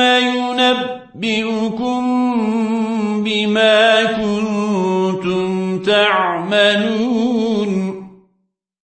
ينبئكم بما كنتم تعملون.